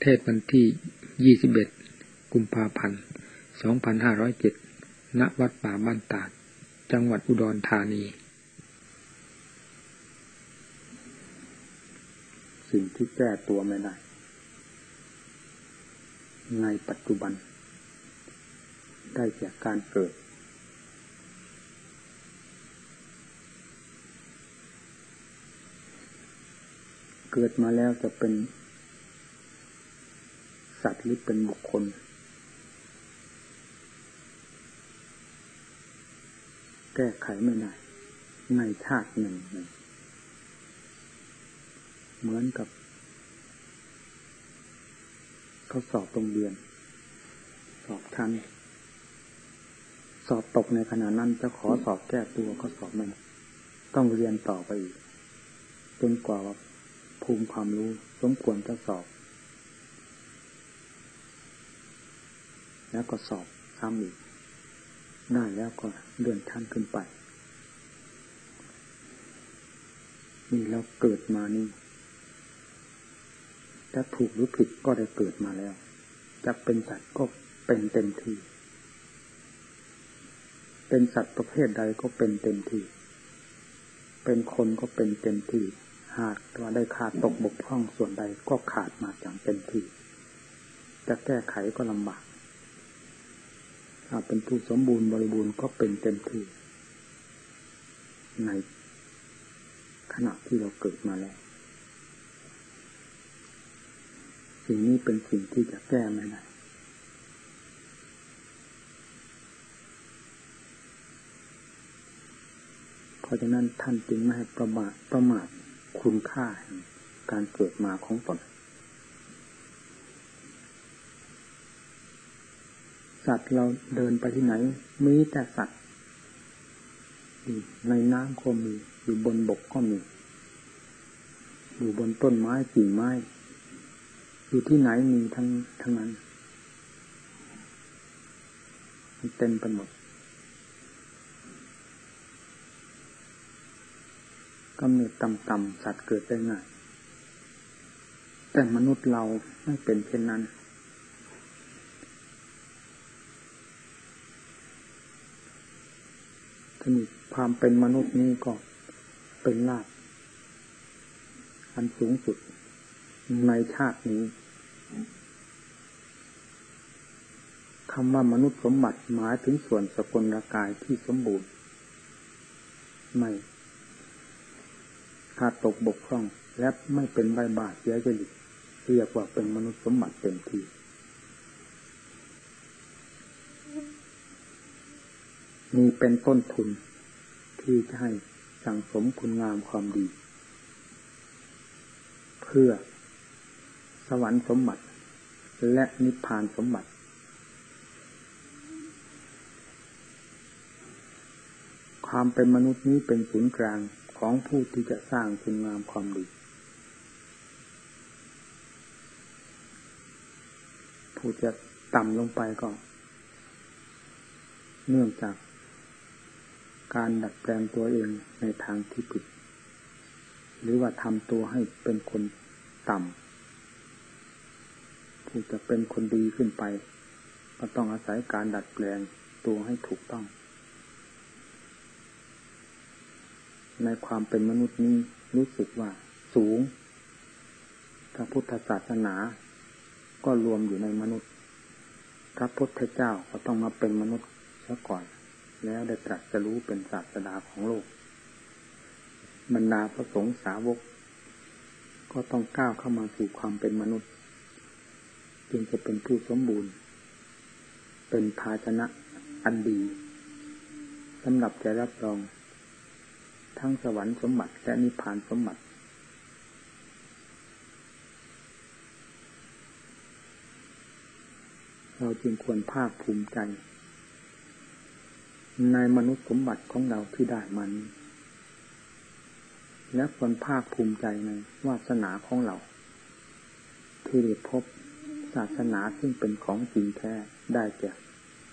เทศวันที่ 21 กุมภาพันธ์ 2507 ณ วัดป่าบ้านตาด จังหวัดอุดรธานี สิ่งที่แก้ตัวไม่ได้ ในปัจจุบัน ได้แก่การเกิด เกิดมาแล้วจะเป็น สัตว์หรือเป็นบุคคล แก้ไขไม่ได้ในชาติหนึ่ง เหมือนกับเขาสอบโรงเรียน สอบชัน สอบตกในขณะนั้นจะขอสอบแก้ตัวก็สอบไม่ต้องเรียนต่อไปอีกจนกว่าภูมิความรู้สมควรจะสอบ แล้วก็สอบซ้ำอีก ได้แล้วก็เลื่อนชั้นขึ้นไป นี่แล้วเกิดมานี่จะถูกหรือผิดก็ได้เกิดมาแล้ว จะเป็นสัตว์ก็เป็นเต็มที่ เป็นสัตว์ประเภทใดก็เป็นเต็มที่ เป็นคนก็เป็นเต็มที่ หากว่าได้ขาดตกบกพร่องส่วนใดก็ขาดมาอย่างเต็มที่ จะแก้ไขก็ลำบาก ถ้าเป็นผู้สมบูรณ์บริบูรณ์ก็เป็นเต็มที่ในขณะที่เราเกิดมาแล้ว สิ่งนี้เป็นสิ่งที่จะแก้ไม่ได้เพราะฉะนั้นท่านจึงไม่ให้ประมาทประมาทคุณค่าแห่งการเกิดมาของตน สัตว์เราเดินไปที่ไหน มีแต่สัตว์ในน้ำก็มีอยู่บนบกก็มี อยู่บนต้นไม้กิ่งไม้ อยู่ที่ไหนมีทั้งทั้งนั้นมันเต็มไปหมดกำเนิดต่ำๆสัตว์เกิดได้ง่ายแต่มนุษย์เราไม่เป็นเช่นนั้น ถ้ามีความเป็นมนุษย์นี้ก็เป็นลาภอันสูงสุดในชาตินี้คำว่ามนุษย์สมบัติหมายถึงส่วนสกลกายที่สมบูรณ์ ไม่ขาดตกบกพร่องและไม่เป็นใบบาดเสียจริตเรียกว่าเป็นมนุษย์สมบัติเต็มที่ มีเป็นต้นทุนที่จะให้สั่งสมคุณงามความดี เพื่อสวรรค์สมบัติ และนิพพานสมบัติ ความเป็นมนุษย์นี้เป็นศูนย์กลางของผู้ที่จะสร้างคุณงามความดีผู้จะต่ำลงไปก็ เนื่องจาก การดัดแปลงตัวเองในทางที่ผิด หรือว่าทำตัวให้เป็นคนต่ำที่จะเป็นคนดีขึ้นไป ก็ต้องอาศัยการดัดแปลงตัวให้ถูกต้อง ในความเป็นมนุษย์นี้รู้สึกว่าสูงพระพุทธศาสนา ก็รวมอยู่ในมนุษย์ พระพุทธเจ้าก็ต้องมาเป็นมนุษย์ซะก่อน แล้วได้ตรัสจะรู้เป็นศาสดาของโลกบรรดาพระสงฆ์สาวก ก็ต้องก้าวเข้ามาสู่ความเป็นมนุษย์ จึงจะเป็นผู้สมบูรณ์ เป็นภาชนะอันดีสำหรับจะรับรอง ทั้งสวรรค์สมบัติและนิพพานสมบัติ เราจึงควรภาคภูมิใจ ในมนุษย์สมบัติของเราที่ได้มัน และควรภาคภูมิใจในวาสนาของเรา ที่ได้พบศาสนาซึ่งเป็นของจริงแท้ได้แก่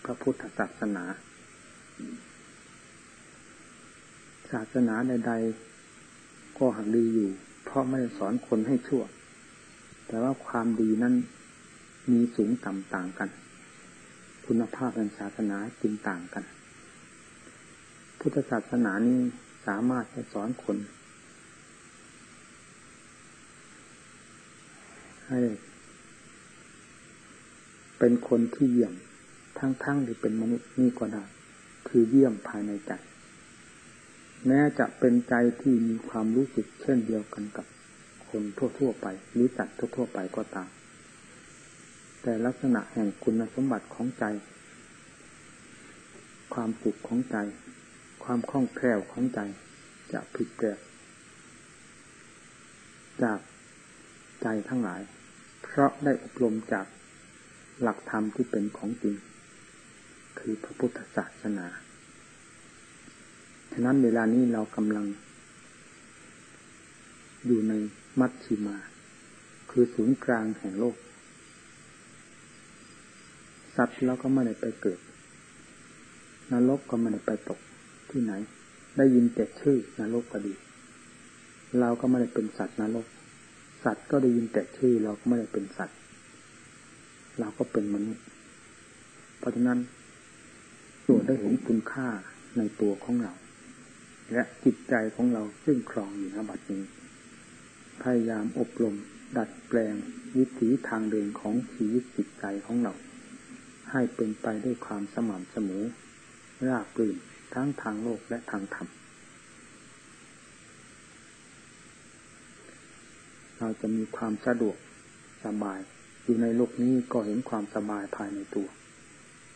พระพุทธศาสนา ศาสนาใด ๆ ก็หักดีอยู่ เพราะไม่สอนคนให้ชั่ว แต่ว่าความดีนั้นมีสูงต่ำต่างกัน คุณภาพทางศาสนาจึงต่างกัน พุทธศาสนานี้สามารถจะสอนคนให้เป็นคนที่เยี่ยมทั้งๆหรือเป็นมนุษย์นี่ก็ได้ คือเยี่ยมภายในใจ แม้จะเป็นใจที่มีความรู้สึกเช่นเดียวกันกับคนทั่วๆไป หรือจัดทั่วๆไปก็ตาม แต่ลักษณะแห่งคุณสมบัติของใจ ความสุขของใจ ความคล่องแคล่วของใจจะผิดแปลกจากใจทั้งหลาย เพราะได้อบรมจากหลักธรรมที่เป็นของจริง คือพระพุทธศาสนา ฉะนั้นเวลานี้เรากำลัง อยู่ในมัชชิมา คือศูนย์กลางแห่งโลก สัตว์เราก็ไม่ได้ไปเกิด นรกก็ไม่ได้ไปตก ที่ไหน ได้ยินแต่ชื่อนรกก็ดี เราก็ไม่ได้เป็นสัตว์นรก สัตว์ก็ได้ยินแต่ชื่อเราก็ไม่ได้เป็นสัตว์ เราก็เป็นมนุษย์ เพราะฉะนั้นตัวได้เห็นคุณค่าในตัวของเรา และจิตใจของเราซึ่งครองอยู่ณบัดนี้ พยายามอบรมดัดแปลงวิถีทางเดินของชีวิตจิตใจของเรา ให้เป็นไปด้วยความสม่ำเสมอ ราบรื่น ทั้งทางโลกและทางธรรม เราจะมีความสะดวกสบาย อยู่ในโลกนี้ก็เห็นความสบายภายในตัว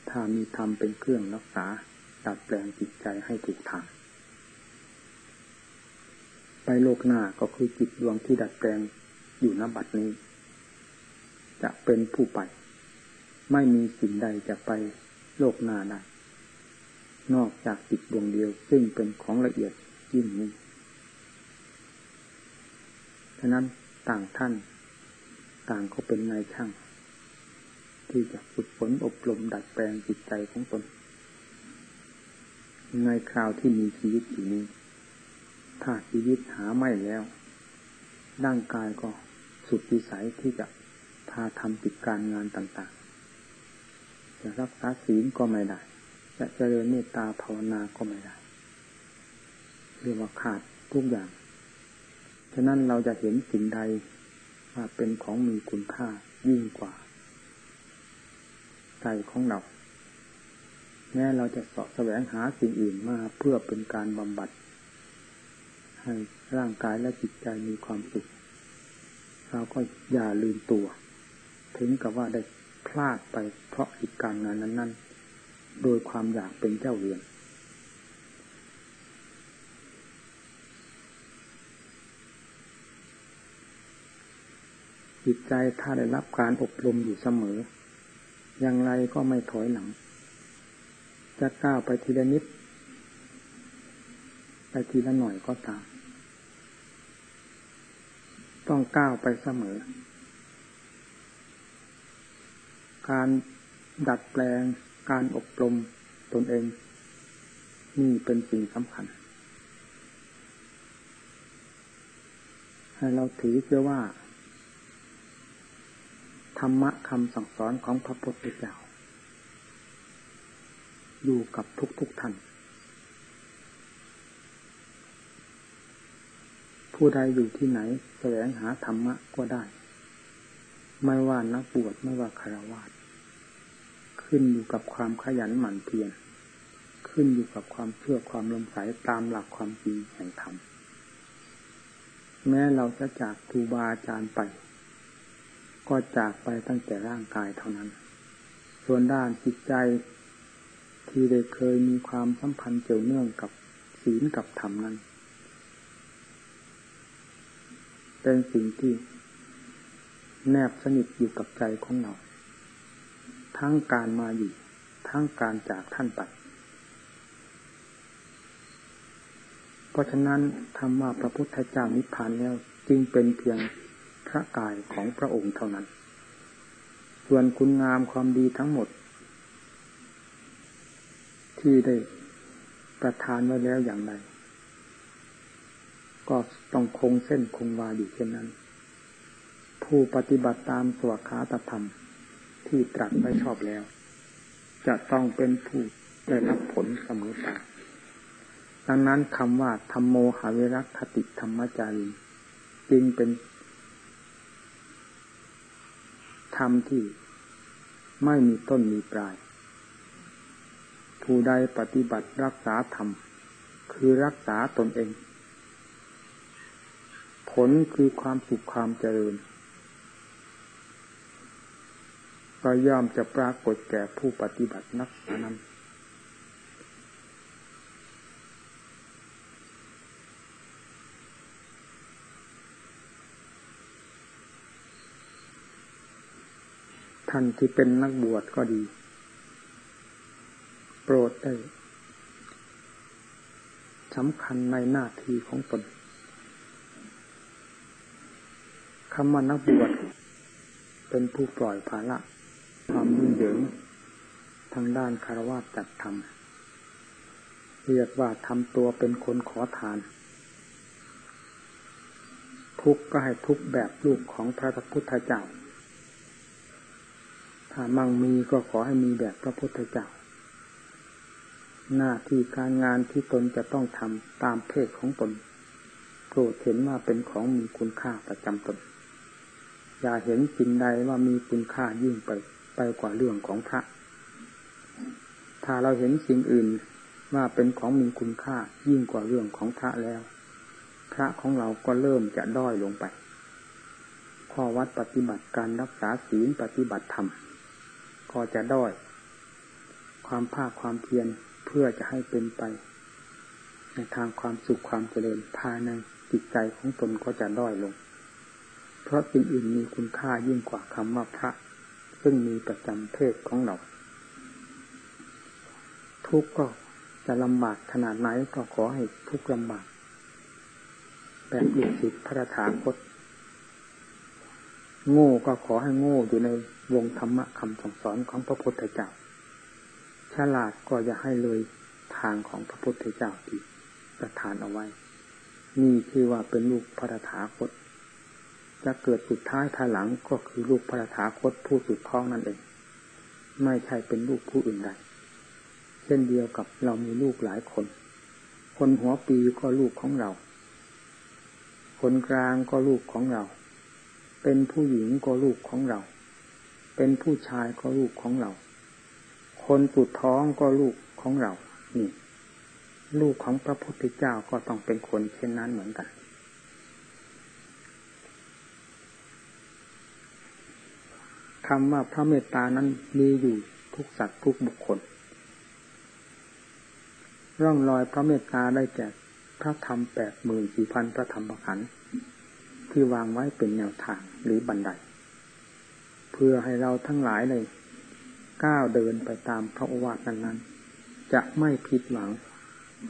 ถ้ามีธรรมเป็นเครื่องรักษาดัดแปลงจิตใจให้ถูกทาง ไปโลกหน้าก็คือจิตดวงที่ดัดแปลงอยู่ณบัดนี้ จะเป็นผู้ไป ไม่มีสิ่งใดจะไปโลกหน้าได้ นอกจากจิตดวงเดียว ซึ่งเป็นของละเอียดยิ่งนี้ฉะนั้นต่างท่าน ต่างก็เป็นนายช่าง ที่จะฝึกฝนอบรมดัดแปลงจิตใจของตน ในคราวที่มีชีวิตอยู่นี้ ถ้าชีวิตหาไม่แล้ว ร่างกายก็สุดวิสัยที่จะพาทำกิจการงานต่างๆ จะรักษาศีลก็ไม่ได้ จะเจริญเมตตาภาวนาก็ไม่ได้เรียกว่าขาดทุกอย่าง ฉะนั้นเราจะเห็นสิ่งใดว่าเป็นของมีคุณค่ายิ่งกว่า ใจของเรา แม้เราจะสาะแสวงหาสิ่งอื่นมาเพื่อเป็นการบำบัด ให้ร่างกายและจิตใจมีความสุข เราก็อย่าลืมตัว ถึงกับว่าได้พลาดไปเพราะเหตุการณ์งานนั้น ๆ โดยความอยากเป็นเจ้าเรือนจิตใจถ้าได้รับการอบรมอยู่เสมอ อย่างไรก็ไม่ถอยหลัง จะก้าวไปทีละนิด ไปทีละหน่อยก็ตาม ต้องก้าวไปเสมอ การดัดแปลง การอบรมตนเอง นี่เป็นสิ่งสำคัญ ให้เราถือเชื่อว่า ธรรมะคำสั่งสอนของพระพุทธเจ้าอยู่กับทุกๆทท่าน ผู้ใดอยู่ที่ไหนแสวงหาธรรมะก็ได้ ไม่ว่านักบวชไม่ว่าคารวะ ขึ้นอยู่กับความขยันหมั่นเพียรขึ้นอยู่กับความเชื่อความลมใสตามหลักความจริงแห่งธรรมแม้เราจะจากครูบาอาจารย์ไป ก็จากไปตั้งแต่ร่างกายเท่านั้น ส่วนด้านจิตใจที่ได้เคยมีความสัมพันธ์เกี่ยวเนื่องกับศีลกับธรรมนั้น เป็นสิ่งที่แนบสนิทอยู่กับใจของเรา ทั้งการมาอยู่ ทั้งการจากท่านไป เพราะฉะนั้นธรรมาพระพุทธเจ้านิพพานแล้วจึงเป็นเพียงพระกายของพระองค์เท่านั้น ส่วนคุณงามความดีทั้งหมด ที่ได้ประทานไว้แล้วอย่างไรก็ต้องคงเส้นคงวาอยู่เช่นนั้นผผู้ปฏิบัติตามสวขาตธรรม ที่ตรัสไว้ชอบแล้ว จะต้องเป็นผู้ได้รับผลเสมอไปดังนั้นคำว่าธรรมโมหาวิรักคติธรรมจารีจึงเป็นธรรมที่ไม่มีต้นมีปลาย ผู้ใดปฏิบัติรักษาธรรม คือรักษาตนเอง ผลคือความสุขความเจริญ ก็ย่อมจะปรากฏแก่ผู้ปฏิบัตินักนั้นท่านที่เป็นนักบวชก็ดี โปรดได้สำคัญในหน้าที่ของตนคำว่านักบวชเป็นผู้ปล่อยภาระ ความยุ่งเหยิงทางด้านคารวะจัดทำเรียกว่าทำตัวเป็นคนขอทาน ทุกก็ให้ทุกแบบลูกของพระพุทธเจ้า ถ้ามั่งมีก็ขอให้มีแบบพระพุทธเจ้า หน้าที่การงานที่ตนจะต้องทำตามเพศของตนโปรดเห็นว่าเป็นของมีคุณค่าประจำตน อย่าเห็นสิ่งใดว่ามีคุณค่ายิ่งไป ไปกว่าเรื่องของพระ ถ้าเราเห็นสิ่งอื่นว่าเป็นของมีคุณค่ายิ่งกว่าเรื่องของพระแล้ว พระของเราก็เริ่มจะด้อยลงไป ข้อวัดปฏิบัติการรักษาศีลปฏิบัติธรรม ก็จะด้อย ความภาคความเพียรเพื่อจะให้เป็นไป ในทางความสุขความเจริญภายในจิตใจของตนก็จะด้อยลง เพราะสิ่งอื่นมีคุณค่ายิ่งกว่าคำว่าพระ ซึ่งมีประจำเพศของเรา ทุกก็จะลำบากขนาดไหนก็ขอให้ทุกลำบากแบบลูกศิษย์พระถาคต โง่ก็ขอให้โง่อยู่ในวงธรรมะคำสสอนของพระพุทธเจ้า ฉลาดก็อย่าให้เลยทางของพระพุทธเจ้าที่ประทานเอาไว้ นี่คือว่าเป็นลูกพระถาคต จะเกิดสุดท้ายภายหลังก็คือลูกพระถาคตผู้สุดท้องนั่นเอง ไม่ใช่เป็นลูกผู้อื่นใดเช่นเดียวกับเรามีลูกหลายคน คนหัวปีก็ลูกของเรา คนกลางก็ลูกของเรา เป็นผู้หญิงก็ลูกของเรา เป็นผู้ชายก็ลูกของเรา คนสุดท้องก็ลูกของเรา นี่ ลูกของพระพุทธเจ้าก็ต้องเป็นคนเช่นนั้นเหมือนกัน คำว่าพระเมตตานั้นมีอยู่ทุกสัตว์ทุกบุคคล ร่องรอยพระเมตตาได้แก่พระธรรมแปดหมื่นสี่พันพระธรรมขันธ์ที่วางไว้เป็นแนวทางหรือบันได เพื่อให้เราทั้งหลายเลยก้าวเดินไปตามพระโอวาทนั้นๆ จะไม่ผิดหวัง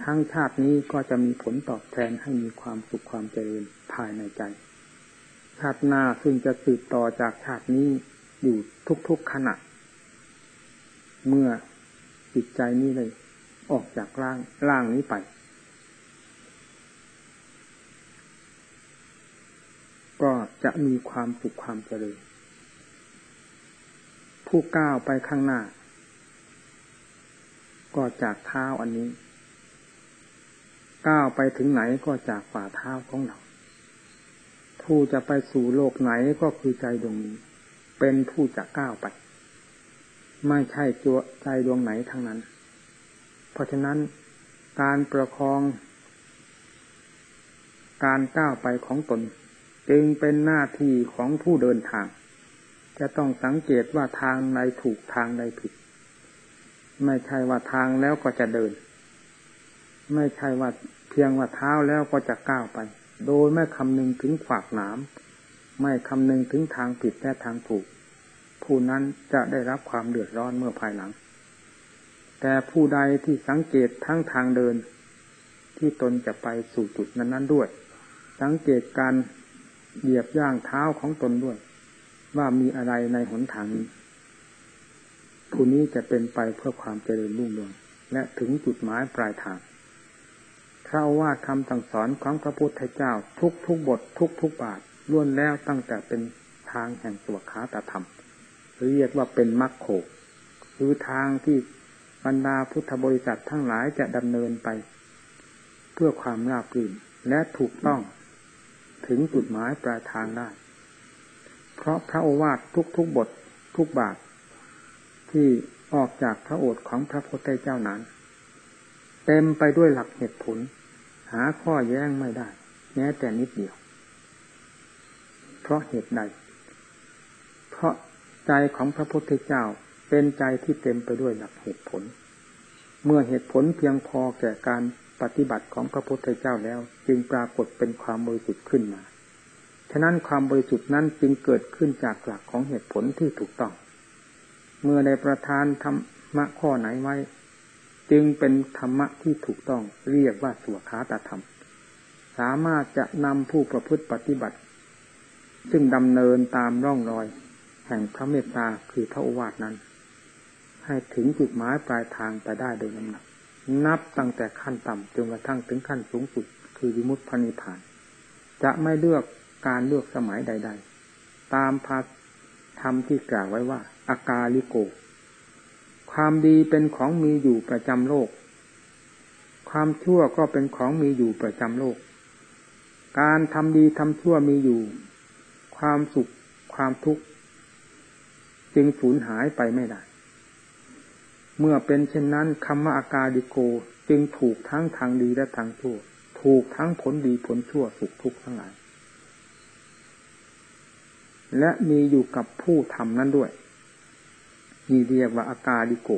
ทั้งชาตินี้ก็จะมีผลตอบแทนให้มีความสุขความเจริญภายในใจ ชาติหน้าซึ่งจะสืบต่อจากชาตินี้ อยู่ทุกๆขณะ เมื่อจิตใจนี้เลย ออกจากร่างร่างนี้ไป ก็จะมีความสุขความเจริญผู้ก้าวไปข้างหน้า ก็จากเท้าอันนี้ ก้าวไปถึงไหนก็จากฝ่าเท้าของเราผู้จะไปสู่โลกไหนก็คือใจดวงนี้ เป็นผู้จะก้าวไป ไม่ใช่จัวใจดวงไหนทั้งนั้น เพราะฉะนั้นการประคอง การก้าวไปของตน จึงเป็นหน้าที่ของผู้เดินทาง จะต้องสังเกตว่าทางใดถูกทางใดผิด ไม่ใช่ว่าทางแล้วก็จะเดิน ไม่ใช่ว่าเพียงว่าเท้าแล้วก็จะก้าวไป โดยไม่คำนึงถึงขวากหนาม ไม่คำนึงถึงทางผิดและทางถูก ผู้นั้นจะได้รับความเดือดร้อนเมื่อภายหลัง แต่ผู้ใดที่สังเกตทั้งทางเดิน ที่ตนจะไปสู่จุดนั้น ๆด้วย สังเกตการเหยียบย่างเท้าของตนด้วย ว่ามีอะไรในหนทางนี้ผู้นี้จะเป็นไปเพื่อความเจริญรุ่งเรืองและถึงจุดหมายปลายทางพระว่าคำสั่งสอนของพระพุทธเจ้าทุกทุกบททุกทุกบาท ล้วนแล้วตั้งแต่เป็นทางแห่งสวขาตธรรม เรียกว่าเป็นมรรคโขคือทางที่บรรดาพุทธบริษัททั้งหลายจะดำเนินไป เพื่อความราบรื่นและถูกต้องถึงจุดหมายปลายทางได้ เพราะพระโอวาททุกๆบททุกบาท ที่ออกจากพระโอษฐ์ของพระพุทธเจ้านั้น เต็มไปด้วยหลักเหตุผล หาข้อแย้งไม่ได้ แม้แต่นิดเดียว เพราะเหตุใด เพราะใจของพระพุทธเจ้าเป็นใจที่เต็มไปด้วยหลักเหตุผล เมื่อเหตุผลเพียงพอแก่การปฏิบัติของพระพุทธเจ้าแล้ว จึงปรากฏเป็นความบริสุทธิ์ขึ้นมา ฉะนั้นความบริสุทธิ์นั้นจึงเกิดขึ้นจากหลักของเหตุผลที่ถูกต้อง เมื่อในประธานธรรมะข้อไหนไว้ จึงเป็นธรรมะที่ถูกต้องเรียกว่าสวขาตธรรม สามารถจะนำผู้ประพฤติปฏิบัติ ซึ่งดำเนินตามร่องรอย แห่งพระเมตตาคือพระโอวาทนั้น ให้ถึงจุดหมายปลายทางไปได้โดยน้ำหนัก นับตั้งแต่ขั้นต่ำจนกระทั่งถึงขั้นสูงสุด คือวิมุตติพนิพาน จะไม่เลือกการเลือกสมัยใด ๆ ตามพาธรรมที่กล่าวไว้ว่า อากาลิโก ความดีเป็นของมีอยู่ประจำโลก ความชั่วก็เป็นของมีอยู่ประจำโลก การทำดีทำชั่วมีอยู่ ความสุขความทุกข์จึงสูญหายไปไม่ได้ เมื่อเป็นเช่นนั้นคำว่าอากาดิโกจึงถูกทั้งทางดีและทางชั่ว ถูกทั้งผลดีผลชั่วสุขทุกข์ทั้งหลาย และมีอยู่กับผู้ทำนั้นด้วยนี่เรียกว่าอากาดิโก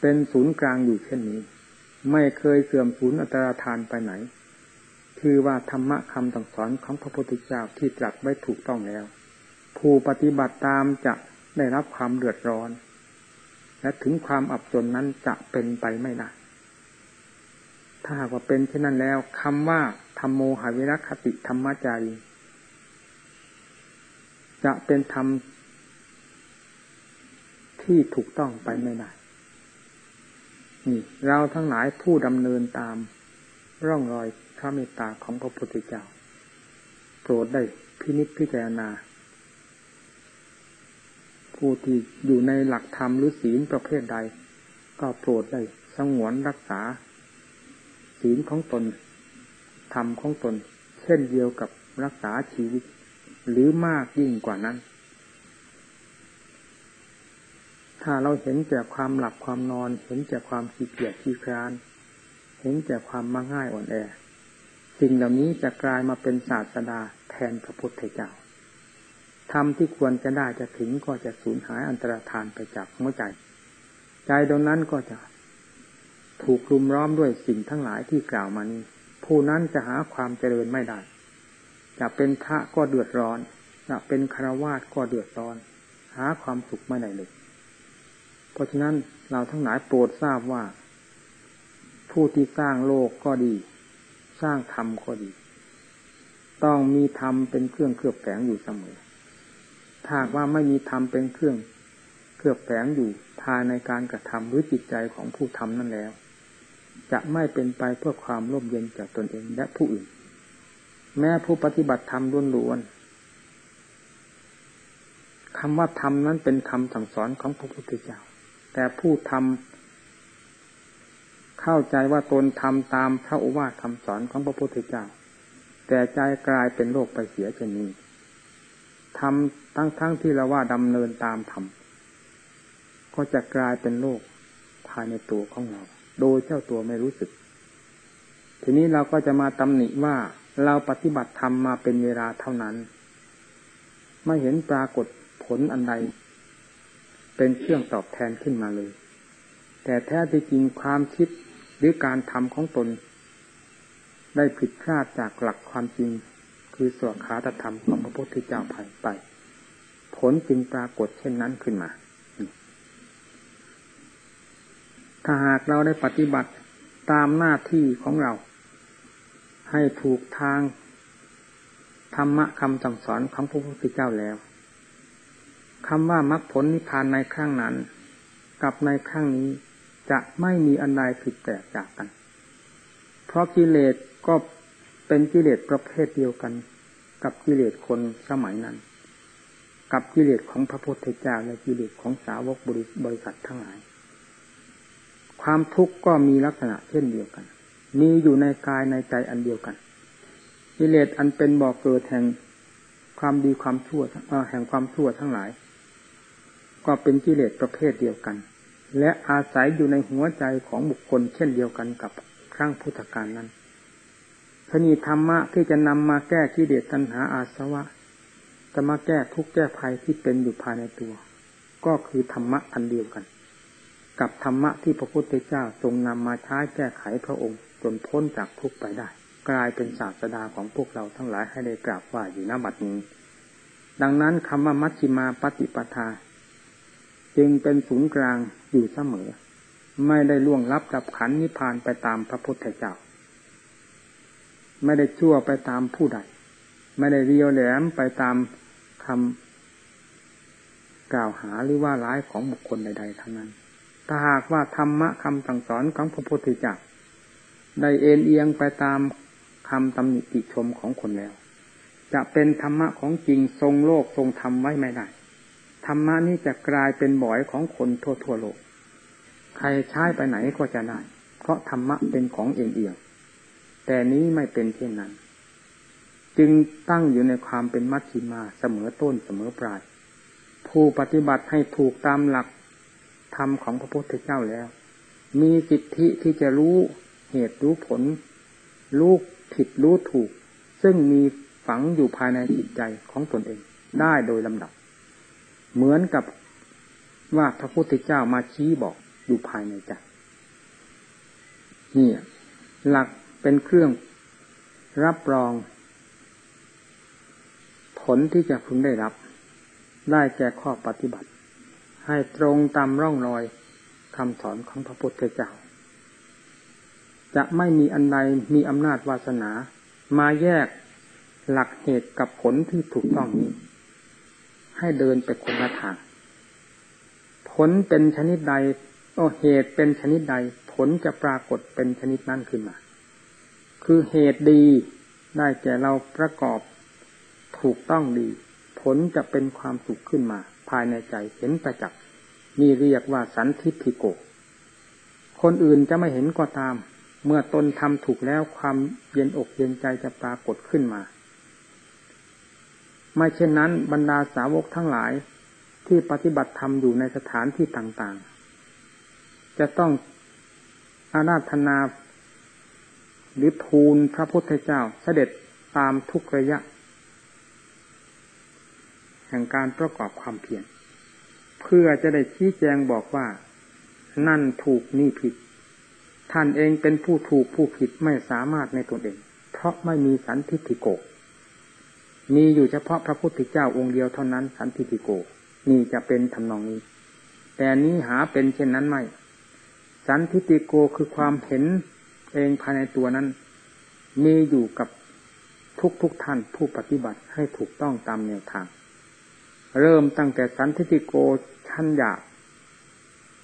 เป็นศูนย์กลางอยู่เช่นนี้ ไม่เคยเสื่อมศูนย์อัตราทานไปไหน คือว่าธรรมะคำต่างสอนของพระพุทธเจ้าที่ตรัสไว้ถูกต้องแล้ว ผู้ปฏิบัติตามจะได้รับความเดือดร้อน และถึงความอับจนนั้นจะเป็นไปไม่ได้ถ้าหากว่าเป็นเช่นนั้นแล้วคำว่าธรรมโมหวิรัคติธรรมจารีจะเป็นธรรมที่ถูกต้องไปไม่ได้นี่เราทั้งหลายผู้ดำเนินตามร่องรอย ระเมตตาของพระพุทธเจ้าโปรดได้พินิจพิจารณา ผู้ที่อยู่ในหลักธรรมหรือศีลประเภทใด ก็โปรดได้สงวนรักษา ศีลของตนธรรมของตน เช่นเดียวกับรักษาชีวิต หรือมากยิ่งกว่านั้น ถ้าเราเห็นแต่ความหลับความนอน เห็นแต่ความขี้เกียจขี้คร้าน เห็นแต่ความมาง่ายอ่อนแอ สิ่งเหล่านี้จะกลายมาเป็นศาสดาแทนพระพุทธเจ้าธรรมที่ควรจะได้จะถึงก็จะสูญหายอันตรธานไปจากหัวใจ ใจตรงนั้นก็จะถูกลุมล้อมด้วยสิ่งทั้งหลายที่กล่าวมานี้ ผู้นั้นจะหาความเจริญไม่ได้ จะเป็นพระก็เดือดร้อน จะเป็นคารวาสก็เดือดร้อน หาความสุขไม่ได้เลย เพราะฉะนั้นเราทั้งหลายโปรดทราบว่า ผู้ที่สร้างโลกก็ดี สร้างธรรมก็ดี ต้องมีธรรมเป็นเครื่องเคลือบแฝงอยู่เสมอถ้าว่าไม่มีธรรมเป็นเครื่องเครือบแฝงอยู่ภายในการกระทำหรือจิตใจของผู้ทำนั่นแล้ว จะไม่เป็นไปเพื่อความร่มเย็นจากตนเองและผู้อื่น แม้ผู้ปฏิบัติธรรมล้วนๆคำว่าธรรมนั้นเป็นคำสั่งสอนของพระพุทธเจ้า แต่ผู้ทำ เข้าใจว่าตนทำตามพระโอวาทคำสอนของพระพุทธเจ้า แต่ใจกลายเป็นโลกไปเสียเช่นนี้ทำทั้งทั้งที่เราว่าดำเนินตามธรรมก็จะกลายเป็นโลกภายในตัวของเรา โดยเจ้าตัวไม่รู้สึก ทีนี้เราก็จะมาตำหนิว่าเราปฏิบัติธรรมมาเป็นเวลาเท่านั้น ไม่เห็นปรากฏผลอันใด เป็นเครื่องตอบแทนขึ้นมาเลย แต่แท้ที่จริงความคิด หรือการทำของตน ได้ผิดพลาดจากหลักความจริง คือสวขาตธรรมของพระพุทธเจ้าผ่านไป ผลจึงปรากฏเช่นนั้นขึ้นมา ถ้าหากเราได้ปฏิบัติตามหน้าที่ของเรา ให้ถูกทาง ธรรมะคำสั่งสอนของพระพุทธเจ้าแล้วคำว่ามรรคผลนิพพานในครั้งนั้น กับในครั้งนี้ จะไม่มีอันใดผิดแปลกจากกัน เพราะกิเลสก็เป็นกิเลสประเภทเดียวกัน กับกิเลสคนสมัยนั้น กับกิเลสของพระพุทธเจ้าและกิเลสของสาวกบริษัททั้งหลาย ความทุกข์ก็มีลักษณะเช่นเดียวกัน มีอยู่ในกายในใจอันเดียวกัน กิเลสอันเป็นบ่อกเกิดแห่งความดีความชั่วแห่งความชั่วทั้งหลาย ก็เป็นกิเลสประเภทเดียวกัน และอาศัยอยู่ในหัวใจของบุคคลเช่นเดียวกันกับครั้งพุทธกาลนั้นชนีธรรมะที่จะนำมาแก้กิเลสตัณหาอาสวะ จะมาแก้ทุกแก้ภัยที่เป็นอยู่ภายในตัว ก็คือธรรมะอันเดียวกัน กับธรรมะที่พระพุทธเจ้าทรงนำมาใช้แก้ไขพระองค์จนพ้นจากทุกไปได้ กลายเป็นศาสดาของพวกเราทั้งหลายให้ได้กราบไหว้อยู่ณบัดนี้ ดังนั้นคำว่ามัชฌิมาปฏิปทา จึงเป็นศูนย์กลาง อยู่เสมอ ไม่ได้ล่วงลับกับขันนิพพานไปตามพระพุทธเจ้า ไม่ได้ชั่วไปตามผู้ใด ไม่ได้เรียวแหลมไปตามคำกล่าวหาหรือว่าร้ายของบุคคลใด ๆ ทั้งนั้น ถ้าหากว่าธรรมะคำสั่งสอนของพระพุทธเจ้าได้เอ็นเอียงไปตามคำตำหนิติชมของคนแล้ว จะเป็นธรรมะของจริงทรงโลกทรงธรรมไว้ไม่ได้ ธรรมะนี้จะกลายเป็นบ่อยของคนทั่วทั่วโลก ใครใช้ไปไหนก็จะได้ เพราะธรรมะเป็นของเอียงเอียงแต่นี้ไม่เป็นเช่นนั้น จึงตั้งอยู่ในความเป็นมัชฌิมาเสมอต้นเสมอปลาย ผู้ปฏิบัติให้ถูกตามหลักธรรมของพระพุทธเจ้าแล้ว มีสิทธิที่จะรู้เหตุรู้ผล รู้ผิดรู้ถูก ซึ่งมีฝังอยู่ภายในจิตใจของตนเองได้โดยลำดับ เหมือนกับว่าพระพุทธเจ้ามาชี้บอกอยู่ภายในใจนี่หลักเป็นเครื่องรับรอง ผลที่จะพึงได้รับ ได้แก่ข้อปฏิบัติ ให้ตรงตามร่องรอยคำสอนของพระพุทธเจ้า จะไม่มีอันใดมีอำนาจวาสนา มาแยกหลักเหตุกับผลที่ถูกต้องนี้ ให้เดินไปคนละทาง ผลเป็นชนิดใดโอเหตุเป็นชนิดใด ผลจะปรากฏเป็นชนิดนั้นขึ้นมา คือเหตุดีได้แก่เราประกอบถูกต้องดี ผลจะเป็นความสุขขึ้นมา ภายในใจเห็นประจักษ์นี่เรียกว่าสันทิฏฐิโก คนอื่นจะไม่เห็นก็ตาม เมื่อตนทำถูกแล้วความเย็นอกเย็นใจจะปรากฏขึ้นมา ไม่เช่นนั้นบรรดาสาวกทั้งหลายที่ปฏิบัติธรรมอยู่ในสถานที่ต่างๆ จะต้องอาราธนาหรือทูลพระพุทธเจ้าเสด็จตามทุกระยะ แห่งการประกอบความเพียรเพื่อจะได้ชี้แจงบอกว่า นั่นถูกนี่ผิด ท่านเองเป็นผู้ถูกผู้ผิดไม่สามารถในตนเอง เพราะไม่มีสันทิฏฐิโก มีอยู่เฉพาะพระพุทธเจ้าองค์เดียวเท่านั้นสันทิฏิโก นี่จะเป็นทำนองนี้ แต่นี้หาเป็นเช่นนั้นไม่ สันทิฏิโกคือความเห็นเองภายในตัวนั้น มีอยู่กับทุกทุกท่านผู้ปฏิบัติให้ถูกต้องตามแนวทาง เริ่มตั้งแต่สันทิติโกชั้นหยาบ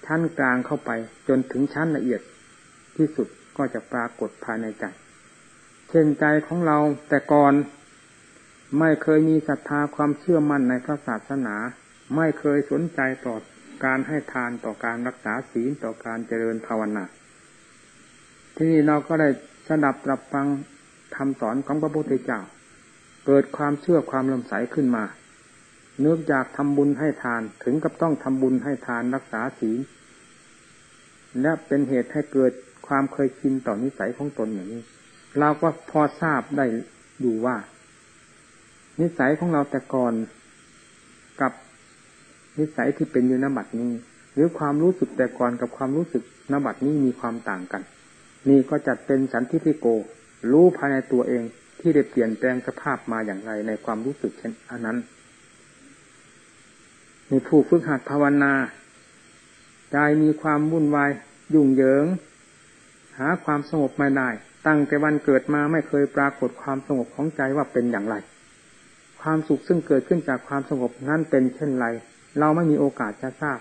ชั้นกลางเข้าไปจนถึงชั้นละเอียดที่สุดก็จะปรากฏภายในใจ เช่นใจของเราแต่ก่อน ไม่เคยมีศรัทธาความเชื่อมั่นในพระศาสนา ไม่เคยสนใจต่อการให้ทานต่อการรักษาศีลต่อการเจริญภาวนา ที่นี่เราก็ได้สดับตรับฟังคำสอนของพระพุทธเจ้า เกิดความเชื่อความลมใสขึ้นมา เนื่องจากทำบุญให้ทานถึงกับต้องทำบุญให้ทานรักษาศีล และเป็นเหตุให้เกิดความเคยชินต่อนิสัยของตนอย่างนี้ เราก็พอทราบได้อยู่ว่า นิสัยของเราแต่ก่อนกับนิสัยที่เป็นอยู่นบัดนี้ หรือความรู้สึกแต่ก่อนกับความรู้สึกนบัดนี้มีความต่างกัน นี่ก็จัดเป็นสันทิทิโก รู้ภายในตัวเองที่ได้เปลี่ยนแปลงสภาพมาอย่างไรในความรู้สึกเช่นอันนั้นมีผู้ฝึกหัดภาวนาใจมีความวุ่นวายยุ่งเหยิง หาความสงบไม่ได้ ตั้งแต่วันเกิดมาไม่เคยปรากฏความสงบของใจว่าเป็นอย่างไร ความสุขซึ่งเกิดขึ้นจากความสงบนั้นเป็นเช่นไร เราไม่มีโอกาสจะทราบ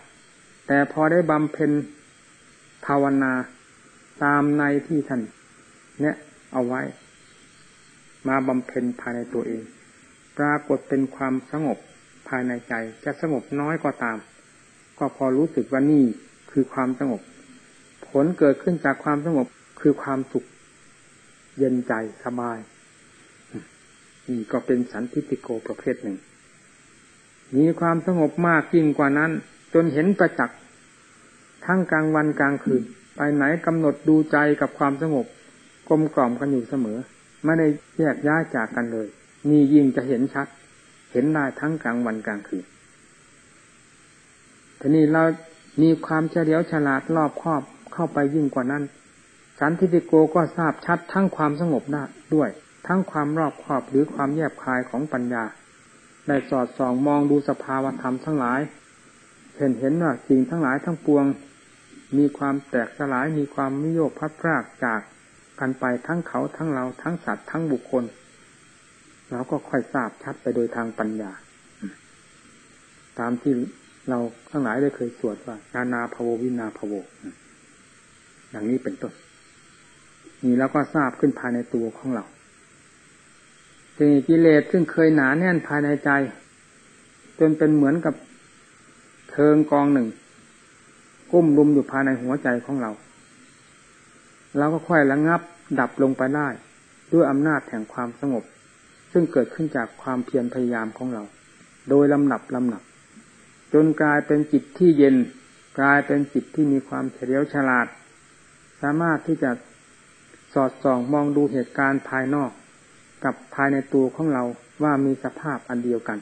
แต่พอได้บำเพ็ญภาวนาตามในที่ท่านเนี่ยเอาไว้ มาบำเพ็ญภายในตัวเอง ปรากฏเป็นความสงบภายในใจ จะสงบน้อยก็ตาม ก็พอรู้สึกว่านี่คือความสงบ ผลเกิดขึ้นจากความสงบคือความสุข เย็นใจสบาย นี่ก็เป็นสันติติโกประเภทหนึ่ง มีความสงบมากยิ่งกว่านั้น จนเห็นประจักษ์ทั้งกลางวันกลางคืน ไปไหนกำหนดดูใจกับความสงบกลมกล่อมกันอยู่เสมอ ไม่ได้แยกย้ายจากกันเลย นี่ยิ่งจะเห็นชัด เห็นได้ทั้งกลางวันกลางคืนทีนี้เรามีความเฉลียวฉลาดรอบครอบเข้าไปยิ่งกว่านั้น สันทิติโกก็ทราบชัดทั้งความสงบได้ด้วย ทั้งความรอบคอบหรือความแยบคายของปัญญาได้สอดส่องมองดูสภาวธรรมทั้งหลาย เห็นเห็นว่าสิ่งทั้งหลายทั้งปวง มีความแตกสลายมีความมิโยกพัดพรากจากกันไปทั้งเขาทั้งเราทั้งสัตว์ทั้งบุคคลเราก็ค่อยทราบชัดไปโดยทางปัญญา ตามที่เราทั้งหลายได้เคยสวดว่า นานาภววินาภวอย่างนี้เป็นต้นนี่แล้วก็ทราบขึ้นภายในตัวของเรา สิ่งกิเลสซึ่งเคยหนาแน่นภายในใจ จนเป็นเหมือนกับเทิงกองหนึ่ง กุ้มลุมอยู่ภายในหัวใจของเรา เราก็ค่อยระงับดับลงไปได้ ด้วยอำนาจแห่งความสงบ ซึ่งเกิดขึ้นจากความเพียรพยายามของเรา โดยลำหนับลำหนับ จนกลายเป็นจิตที่เย็น กลายเป็นจิตที่มีความเฉลียวฉลาด สามารถที่จะสอดส่องมองดูเหตุการณ์ภายนอก กับภายในตัวของเราว่ามีสภาพอันเดียวกัน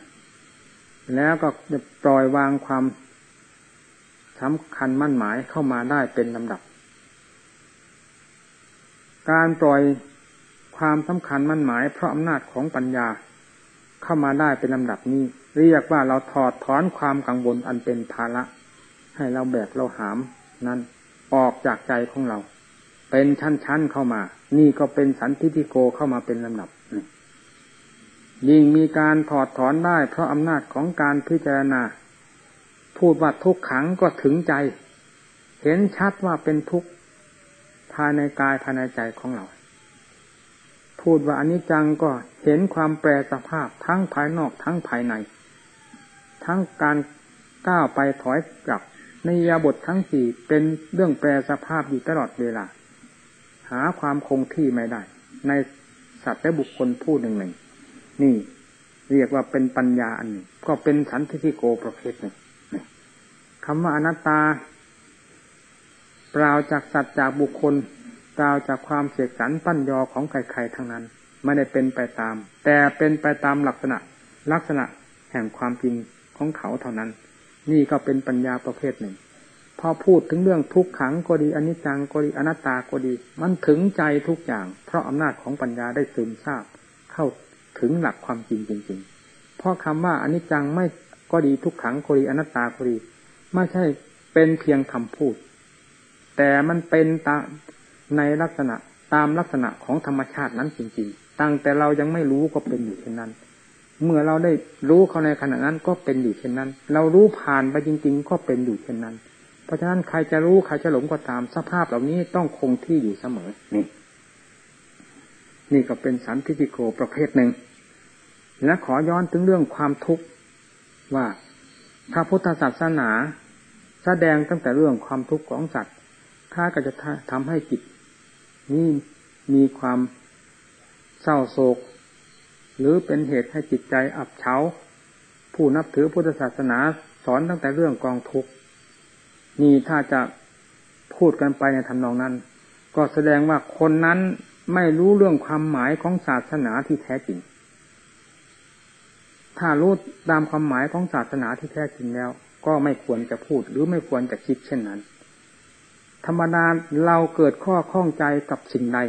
แล้วก็จะปล่อยวางความสำคัญมั่นหมายเข้ามาได้เป็นลำดับ การปล่อยความสำคัญมั่นหมาย เพราะอำนาจของปัญญาเข้ามาได้เป็นลำดับนี้ เรียกว่าเราถอดถอนความกังวลอันเป็นภาระ ให้เราแบกเราหาม นั้นออกจากใจของเรา เป็นชั้นๆเข้ามา นี่ก็เป็นสันทิฏฐิโกเข้ามาเป็นลำดับ ยิ่งมีการถอดถอนได้ เพราะอำนาจของการพิจารณา พูดว่าทุกขังก็ถึงใจ เห็นชัดว่าเป็นทุกข์ภายในกายภายในใจของเรา พูดว่าอนิจจังก็เห็นความแปรสภาพทั้งภายนอกทั้งภายใน ทั้งการก้าวไปถอยกลับในยาบททั้งสี่เป็นเรื่องแปรสภาพอยู่ตลอดเวลา หาความคงที่ไม่ได้ ในสัตว์และบุคคลผู้หนึ่งหนึ่ง นี่เรียกว่าเป็นปัญญาอันหนึ่งก็เป็นสันทิโกประเภทหนึ่งคำว่าอนัตตาเปล่าจากสัตว์จากบุคคลเปล่าจากความเสกสรรปั้นยอของใครๆทั้งนั้น ไม่ได้เป็นไปตาม แต่เป็นไปตามลักษณะ ลักษณะแห่งความจริงของเขาเท่านั้น นี่ก็เป็นปัญญาประเภทหนึ่ง พอพูดถึงเรื่องทุกขังก็ดีอนิจจังก็ดีอนัตตาก็ดี มันถึงใจทุกอย่าง เพราะอำนาจของปัญญาได้ซึมซาบเข้า ถึงหลักความจริงจริงๆเพราะคำว่าอนิจจังไม่ก็ดีทุกขังก็ดีอนัตตาก็ดีไม่ใช่เป็นเพียงคำพูด แต่มันเป็นตาในลักษณะตามลักษณะของธรรมชาตินั้นจริง ๆ ตั้งแต่เรายังไม่รู้ก็เป็นอยู่เช่นนั้น เมื่อเราได้รู้เขาในขณะนั้นก็เป็นอยู่เช่นนั้น เรารู้ผ่านไปจริง ๆ ก็เป็นอยู่เช่นนั้น เพราะฉะนั้นใครจะรู้ใครจะหลงก็ตามสภาพเหล่านี้ต้องคงที่อยู่เสมอนี่นี่ก็เป็นสันทิฏฐิโกประเภทหนึ่ง และขอย้อนถึงเรื่องความทุกข์ว่าพระพุทธศาสนาแสดงตั้งแต่เรื่องความทุกข์ของสัตว์ค้าก็จะทำให้จิตนี่มีความเศร้าโศก หรือเป็นเหตุให้จิตใจอับเฉาผู้นับถือพุทธศาสนาสอนตั้งแต่เรื่องกองทุกข์นี่ถ้าจะพูดกันไปในทำนองนั้น ก็แสดงว่าคนนั้นไม่รู้เรื่องความหมายของศาสนาที่แท้จริง ถ้ารู้ตามความหมายของศาสนาที่แท้จริงแล้ว ก็ไม่ควรจะพูดหรือไม่ควรจะคิดเช่นนั้น ธรรมดาเราเกิดข้อข้องใจกับสิ่งใด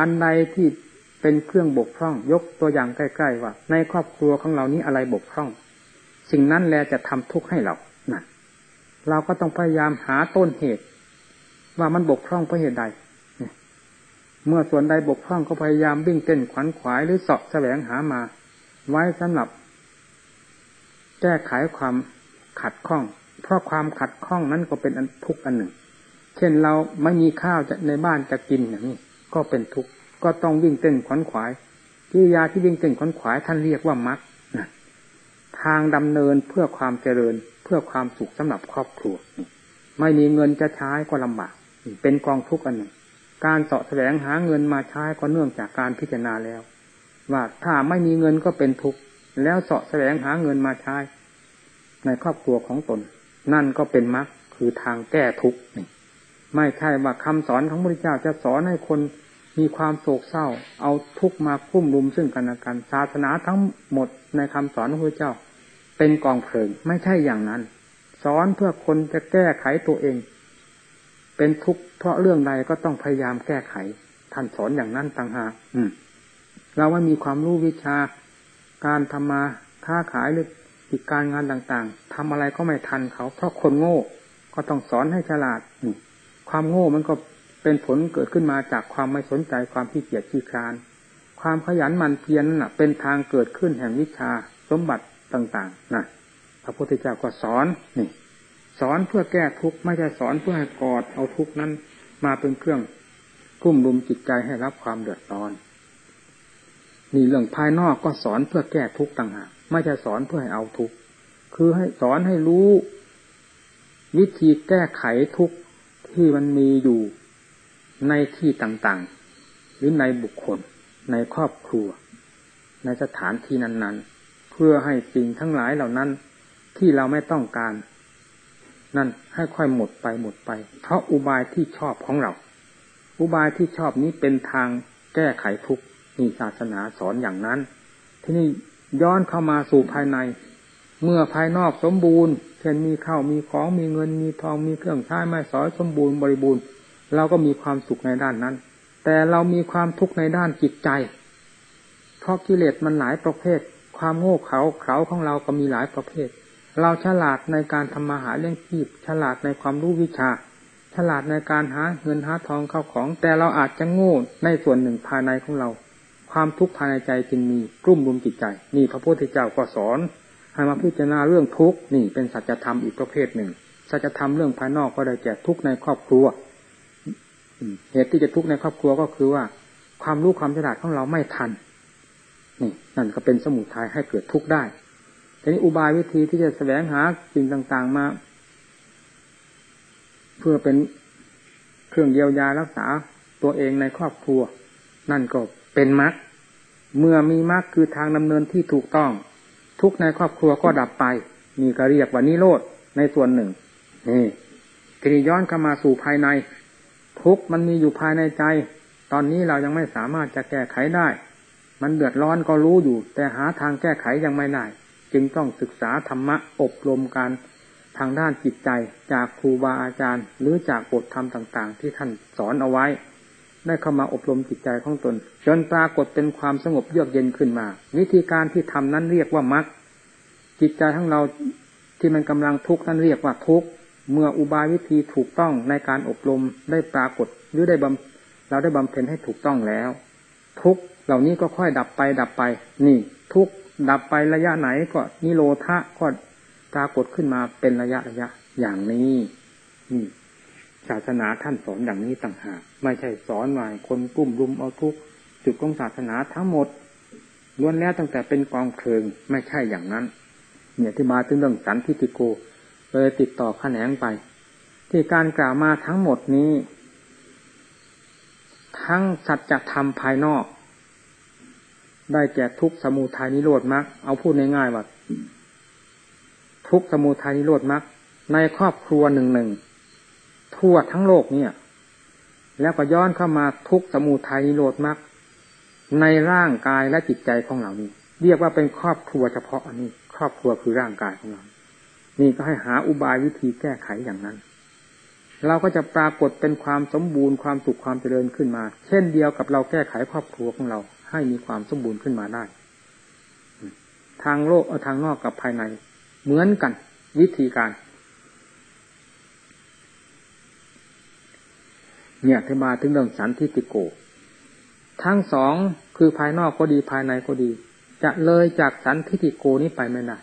อันใดที่เป็นเครื่องบกพร่อง ยกตัวอย่างใกล้ๆว่า ในครอบครัวของเรานี้อะไรบกพร่อง สิ่งนั้นแลจะทำทุกข์ให้เรานั่นเราก็ต้องพยายามหาต้นเหตุ ว่ามันบกพร่องเพราะเหตุใดเมื่อส่วนใดบกพร่องก็พยายามวิ่งเต้นขวัญขวายหรือสาะแสวงหามา ไว้สำหรับ แก้ไขความขัดข้อง เพราะความขัดข้องนั้นก็เป็นทุกข์อันหนึ่ง เช่นเราไม่มีข้าวจะในบ้านจะกินอย่างนี้ก็เป็นทุกข์ก็ต้องวิ่งเต้นขวนขวายกิริยาที่วิ่งเก่งขนขวายท่านเรียกว่ามรรคทางดำเนินเพื่อความเจริญเพื่อความสุขสำหรับครอบครัว ไม่มีเงินจะใช้ก็ลำบากเป็นกองทุกข์อันหนึ่ง การเสาะแสวงหาเงินมาใช้ก็เนื่องจากการพิจารณาแล้ว ว่าถ้าไม่มีเงินก็เป็นทุกข์แล้วเสาะแสวงหาเงินมาใช้ในครอบครัวของตน นั่นก็เป็นมรรคคือทางแก้ทุกข์ไม่ใช่ว่าคำสอนของพระพุทธเจ้าจะสอนให้คนมีความโศกเศร้า เอาทุกข์มาคุ้มรุมซึ่งกันและกันศาสนาทั้งหมดในคำสอนของพระเจ้า เป็นกองเพลิงไม่ใช่อย่างนั้น สอนเพื่อคนจะแก้ไขตัวเอง เป็นทุกข์เพราะเรื่องใดก็ต้องพยายามแก้ไขท่านสอนอย่างนั้นต่างหาก เราว่ามีความรู้วิชาการทำมาค้าขายหรือกิจการงานต่างๆทำอะไรก็ไม่ทันเขา เพราะคนโง่ก็ต้องสอนให้ฉลาดความโง่มันก็เป็นผลเกิดขึ้นมาจากความไม่สนใจความขี้เกียจขี้คลาน ความขยันหมั่นเพียรนั่นเป็นทางเกิดขึ้นแห่งวิชาสมบัติต่างๆนะพระพุทธเจ้าก็สอนนี่ สอนเพื่อแก้ทุกข์ไม่ใช่สอนเพื่อให้กอดเอาทุกข์นั้นมาเป็นเครื่องกุ้มลุมจิตใจให้รับความเดือดร้อน นี่เรื่องภายนอกก็สอนเพื่อแก้ทุกข์ต่างหากไม่ใช่สอนเพื่อให้เอาทุกข์คือให้สอนให้รู้ วิธีแก้ไขทุกข์ที่มันมีอยู่ในที่ต่างๆ หรือในบุคคล ในครอบครัว ในสถานที่นั้น ๆ เพื่อให้สิ่งทั้งหลายเหล่านั้น ที่เราไม่ต้องการ นั่นให้ค่อยหมดไปหมดไป เพราะอุบายที่ชอบของเรา อุบายที่ชอบนี้เป็นทางแก้ไขทุกข์ มีศาสนาสอนอย่างนั้น ที่นี่ย้อนเข้ามาสู่ภายใน เมื่อภายนอกสมบูรณ์ เช่นมีข้าวมีของมีเงินมีทองมีเครื่องใช้ไม้สอยสมบูรณ์บริบูรณ์ เราก็มีความสุขในด้านนั้น แต่เรามีความทุกข์ในด้านจิตใจเพราะกิเลสมันหลายประเภท ความโง่เขาเขาของเราก็มีหลายประเภท เราฉลาดในการทำมาหาเลี้ยงชีพ ฉลาดในความรู้วิชา ฉลาดในการหาเงินหาทองเข้าของ แต่เราอาจจะโง่ในส่วนหนึ่งภายในของเรา ความทุกข์ภายในใจจึงมีกลุ่มรุมจิตใจ นี่พระพุทธเจ้าก็สอนให้มาพิจารณาเรื่องทุกข์นี่เป็นสัจธรรมอีกประเภทหนึ่ง สัจธรรมเรื่องภายนอกก็ได้แก่ทุกข์ในครอบครัวเหตุที่จะทุกข์ในครอบครัวก็คือว่า ความรู้ความฉลาดของเราไม่ทัน นี่นั่นก็เป็นสมุทัยให้เกิดทุกข์ได้ทีนี้อุบายวิธีที่จะแสวงหาสิ่งต่าง ๆ มา เพื่อเป็นเครื่องเยียวยารักษาตัวเองในครอบครัว นั่นก็ เป็นมรรคเมื่อมีมรรคคือทางดำเนินที่ถูกต้อง ทุกในครอบครัวก็ดับไปมีก็เรียกว่านิโรธในส่วนหนึ่งนี่ทีนี้ย้อนเข้ามาสู่ภายใน ทุกมันมีอยู่ภายในใจ ตอนนี้เรายังไม่สามารถจะแก้ไขได้ มันเดือดร้อนก็รู้อยู่ แต่หาทางแก้ไขยังไม่ได้จึงต้องศึกษาธรรมะอบรมการทางด้านจิตใจจากครูบาอาจารย์ หรือจากบทธรรมต่าง ๆ ที่ท่านสอนเอาไว้ ได้เข้ามาอบรมจิตใจของตน จนปรากฏเป็นความสงบเยือกเย็นขึ้นมา วิธีการที่ทำนั้นเรียกว่ามรรคจิตใจของเราที่มันกำลังทุกข์นั้นเรียกว่าทุกข์เมื่ออุบายวิธีถูกต้องในการอบรมได้ปรากฏหรือได้บำเราได้บำเพ็ญให้ถูกต้องแล้ว ทุกเหล่านี้ก็ค่อยดับไปดับไป นี่ ทุกดับไประยะไหนก็นิโรธะก็ปรากฏขึ้นมาเป็นระยะระยะอย่างนี้นี่ ศาสนาท่านสอนอย่างนี้ต่างหาก ไม่ใช่สอนว่าคนกุ้มรุมเอาทุกจุดของศาสนาทั้งหมดล้วนแล้วตั้งแต่เป็นกองเพลิงไม่ใช่อย่างนั้น เนี่ยที่มาถึงเรื่องสันทิติโกเลยติดต่อขแขนงไป ที่การกล่าวมาทั้งหมดนี้ ทั้งสัจธรรมภายนอก ได้แก่ทุกสมุทัยนิโรธมรรคเอาพูดง่ายๆว่าทุกสมุทัยนิโรธมรรคในครอบครัวหนึ่งหนึ่ง ทั่วทั้งโลกเนี่ย แล้วก็ย้อนเข้ามาทุกสมุทัยนิโรธมรรคในร่างกายและจิตใจของเรานี้ เรียกว่าเป็นครอบครัวเฉพาะอันนี้ ครอบครัวคือร่างกายของเรา นี่ก็ให้หาอุบายวิธีแก้ไขอย่างนั้น เราก็จะปรากฏเป็นความสมบูรณ์ความสุขความเจริญขึ้นมา เช่นเดียวกับเราแก้ไขครอบครัวของเรา ให้มีความสมบูรณ์ขึ้นมาได้ ทางโลกทางนอกกับภายในเหมือนกัน วิธีการ เนี่ยที่มาถึงเรื่องสันทิติโก ทั้งสองคือภายนอกก็ดีภายในก็ดี จะเลยจากสันทิติโกนี้ไปไม่ได้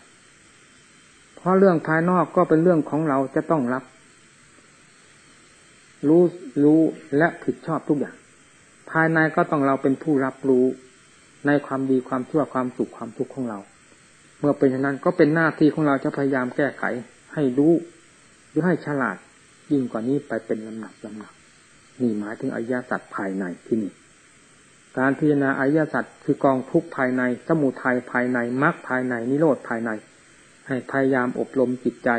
เพราะเรื่องภายนอกก็เป็นเรื่องของเราจะต้องรับ รู้รู้และผิดชอบทุกอย่าง ภายในก็ต้องเราเป็นผู้รับรู้ในความดีความชั่วความสุขความทุกข์ของเรา เมื่อเป็นอย่างนั้นก็เป็นหน้าที่ของเราจะพยายามแก้ไข ให้รู้หรือให้ฉลาดยิ่งกว่านี้ไปเป็นลำหนักลำหนัก นี่หมายถึงอริยสัจภายในที่นี่การพิจารณาอริยสัจคือกองทุกภายใน สมุทัยภายในมรรคภายในนิโรธภายใน ให้พยายามอบรมจิตใจ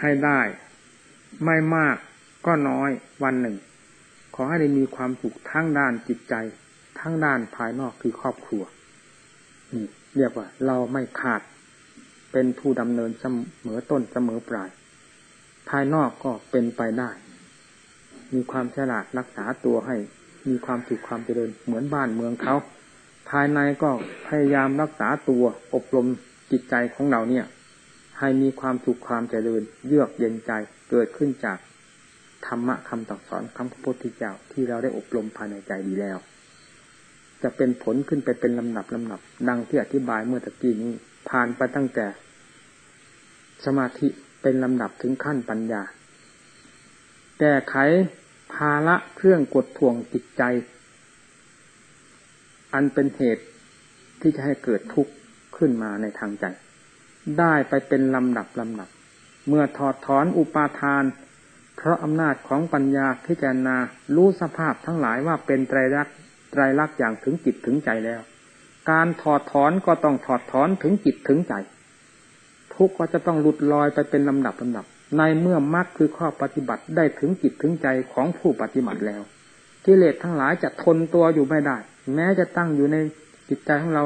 ให้ได้ ไม่มากก็น้อยวันหนึ่ง ขอให้ได้มีความสุขทั้งด้านจิตใจ ทั้งด้านภายนอกคือครอบครัวนี่เรียกว่า เราไม่ขาดเป็นผู้ดำเนินเสมอต้นเสมอปลาย ภายนอกก็เป็นไปได้ มีความฉลาดรักษาตัวให้ มีความสุขความเจริญเหมือนบ้านเมืองเขา ภายในก็พยายามรักษาตัวอบรมจิตใจของเราเนี่ย ให้มีความสุขความเจริญเยือกเย็นใจเกิดขึ้นจากธรรมะคำตักสอนคำพระพุทธเจ้าที่เราได้อบรมภายในใจดีแล้ว จะเป็นผลขึ้นไปเป็นลำดับลำดับ ดังที่อธิบายเมื่อตะกี้นี้ผ่านไปตั้งแต่ สมาธิ เป็นลำดับถึงขั้นปัญญา แก้ไขภาระเครื่องกดท่วงจิตใจ อันเป็นเหตุที่จะให้เกิดทุกข์ขึ้นมาในทางใจ ได้ไปเป็นลำดับลำดับ เมื่อถอดถอนอุปาทาน เพราะอำนาจของปัญญาพิจารณารู้สภาพทั้งหลายว่าเป็นไตรลักษณ์ไตรลักษณ์อย่างถึงจิตถึงใจแล้ว การถอดถอนก็ต้องถอดถอนถึงจิตถึงใจ ทุกข์ก็จะต้องหลุดลอยไปเป็นลำดับลำดับ ในเมื่อมรรคคือข้อปฏิบัติได้ถึงจิตถึงใจของผู้ปฏิบัติแล้วกิเลสทั้งหลายจะทนตัวอยู่ไม่ได้ แม้จะตั้งอยู่ในจิตใจของเรา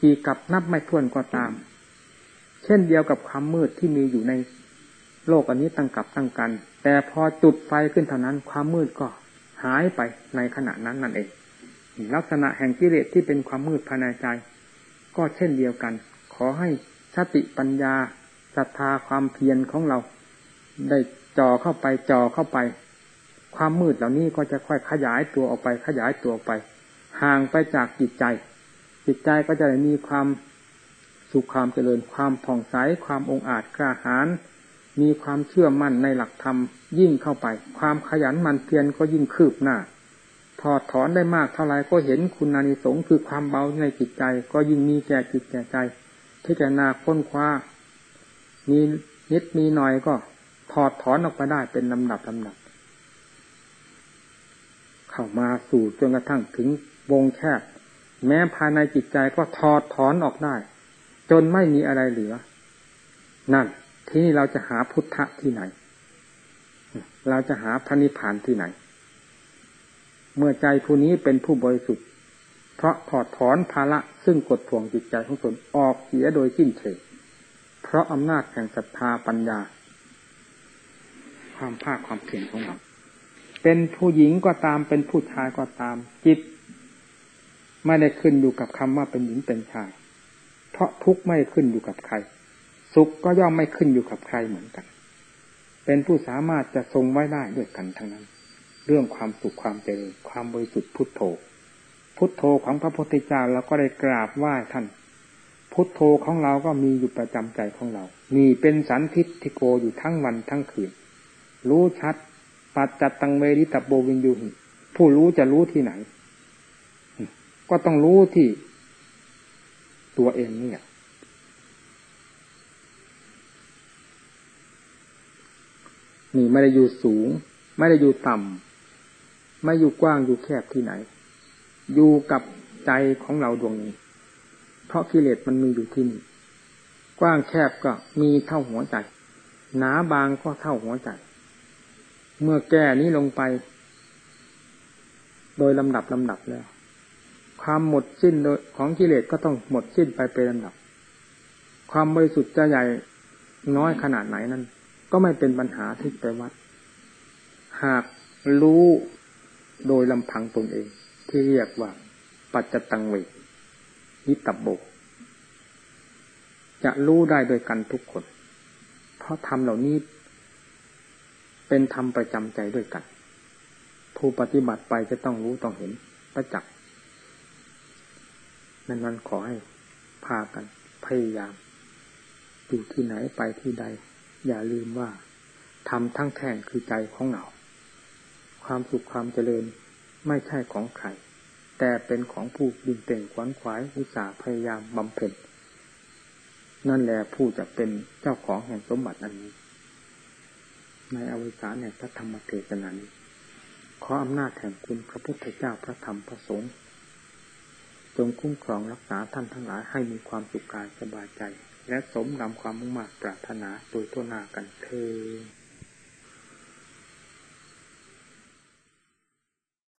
กี่กับนับไม่ถ้วนก็ตาม เช่นเดียวกับความมืดที่มีอยู่ในโลกอันนี้ตั้งกับตั้งกัน แต่พอจุดไฟขึ้นเท่านั้น ความมืดก็หายไปในขณะนั้นนั่นเอง ลักษณะแห่งกิเลสที่เป็นความมืดภายในใจ ก็เช่นเดียวกัน ขอให้ สติปัญญาศรัทธาความเพียรของเรา ได้จ่อเข้าไปจ่อเข้าไป ความมืดเหล่านี้ก็จะค่อยขยายตัวออกไปขยายตัวออกไป ห่างไปจากจิตใจ จิตใจก็จะได้มีความสุขความเจริญความผ่องใสความองอาจกล้าหาญมีความเชื่อมั่นในหลักธรรมยิ่งเข้าไป ความขยันมันเพียรก็ยิ่งคืบหน้าถอดถอนได้มากเท่าไรก็เห็นคุณนานิสงคือความเบาในจิตใจ ก็ยิ่งมีแก่จิตแก่ใจ พิจารณาค้นคว้า มีนิดมีหน่อยก็ถอดถอนออกไปได้เป็นลำดับลำดับ เข้ามาสู่จนกระทั่งถึงวงแคบ แม้ภายในจิตใจก็ถอดถอนออกได้ จนไม่มีอะไรเหลือ นั่น ที่นี่เราจะหาพุทธะที่ไหน เราจะหาพระนิพพานที่ไหน เมื่อใจผู้นี้เป็นผู้บริสุทธิ์ เพราะถอดถอนภาระซึ่งกดทวงจิตใจของตนออกเสียโดยสิ้นเชิงเพราะอำนาจแห่งศรัทธาปัญญา ความภาคความเพียรของเราเป็นผู้หญิงก็ตามเป็นผู้ชายก็ตามจิต ไม่ได้ขึ้นอยู่กับคำว่าเป็นหญิงเป็นชาย เพราะทุกข์ไม่ขึ้นอยู่กับใคร สุขก็ย่อมไม่ขึ้นอยู่กับใครเหมือนกัน เป็นผู้สามารถจะทรงไว้ได้ด้วยกันทั้งนั้น เรื่องความสุขความเจริญความบริสุทธิ์พุทโธ พุทโธของพระพุทธเจ้าเราก็ได้กราบไหว้ท่าน พุทโธของเราก็มีอยู่ประจำใจของเรา มีเป็นสันทิฏฐิโกอยู่ทั้งวันทั้งคืน รู้ชัดปัจจัตตังเวริตบโบวินยูหิผู้รู้จะรู้ที่ไหน ก็ต้องรู้ที่ตัวเองเนี่ยนี่ไม่ได้อยู่สูง ไม่ได้อยู่ต่ำไม่อยู่กว้างอยู่แคบที่ไหน อยู่กับใจของเราดวงนี้ เพราะกิเลสมันมีอยู่ที่นี่ กว้างแคบก็มีเท่าหัวใจ หนาบางก็เท่าหัวใจ เมื่อแก้นี้ลงไป โดยลำดับลำดับแล้ว ความหมดสิ้นโดยของกิเลสก็ต้องหมดสิ้นไปเป็นลำดับ ความบริสุทธิ์จะใหญ่น้อยขนาดไหนนั้น ก็ไม่เป็นปัญหาที่ไปวัด หากรู้โดยลำพังตนเอง ที่เรียกว่า ปัจจตังเวนิตบโบจะรู้ได้โดยกันทุกคน เพราะธรรมเหล่านี้ เป็นธรรมประจำใจด้วยกัน ผู้ปฏิบัติไปจะต้องรู้ต้องเห็นประจักษ์นั้นนั้นขอให้พากันพยายามอยู่ที่ไหนไปที่ใด อย่าลืมว่าทำทั้งแท่งคือใจของเรา ความสุขความเจริญไม่ใช่ของใคร แต่เป็นของผู้ดินเต่งขวนขวายอุตสาห์พยายามบำเพ็ญนั่นแหละผู้จะเป็นเจ้าของแห่งสมบัติอันนี้ ในอวิสาในพระธรรมเทศนานี้ ขออำนาจแห่งคุณพระพุทธเจ้าพระธรรมพระสงฆ์จงคุ้มครองรักษาท่านทั้งหลายให้มีความสุขกายสบายใจ และสมนำความมุ่งมั่นปรารถนาโดยทั่วหน้ากันเธอ